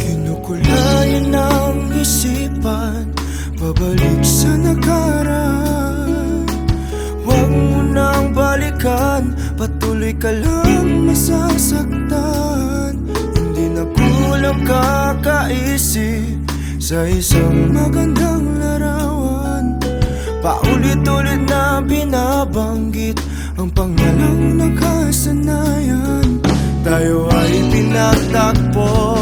Kinukulayan ng isipan Pabalik sa nakaraan Huwag mo nang balikan Patuloy ka lang masasaktan kulang kakaisip Sa isang magandang larawan. Paulit-ulit na binabanggit Ang pangalang nakasanayan. Tayo ay pinagtakpo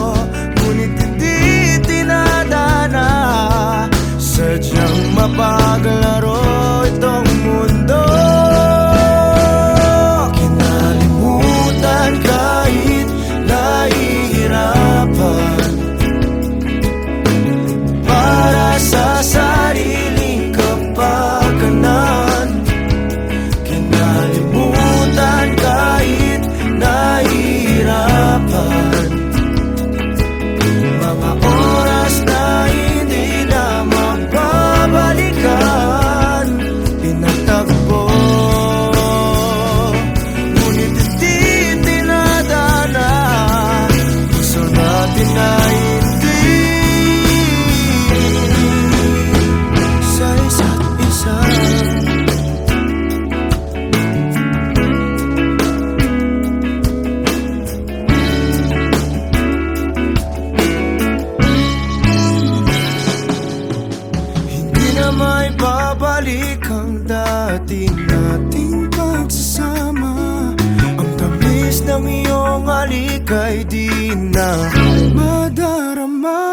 halik ay di na madarama.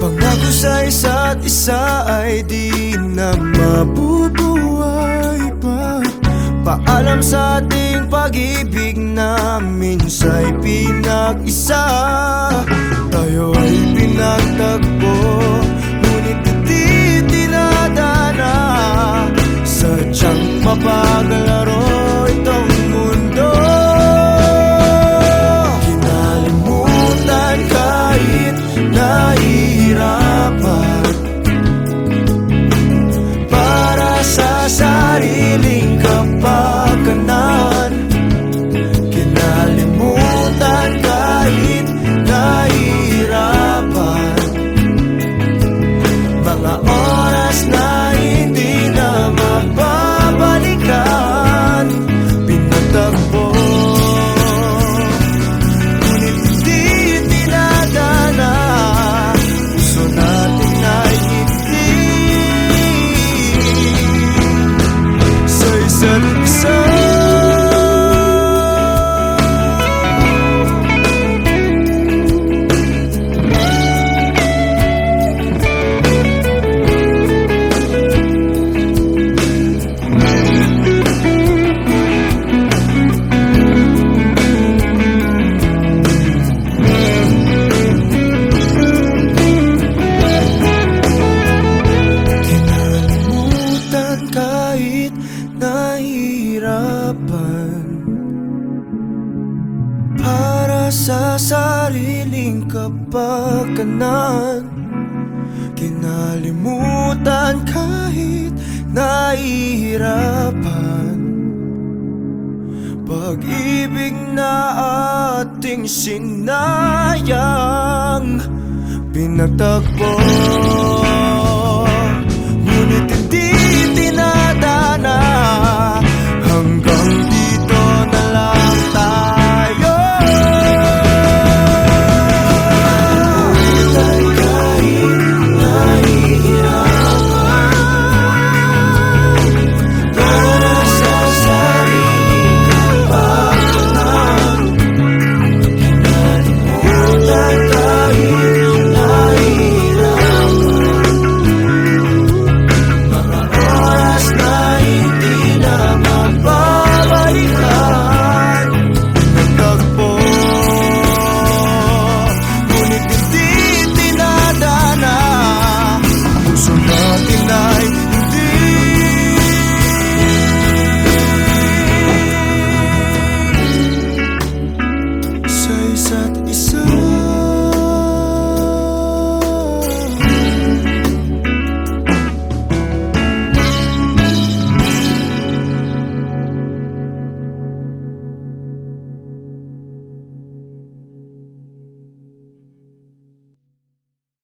Pangako sa isa't isa ay di na mabubuhay pa. Paalam sa ating pag-ibig na minsa'y pinag-isa. Tayo ay pinagtagpo Ngunit hindi tinadana Sadyang mapaglaro kahit nahihirapan Para sa sariling kapakanan Kinalimutan kahit nahihirapan Pag-ibig na ating sinayang Pinagtagpo Ngunit hindi tinadana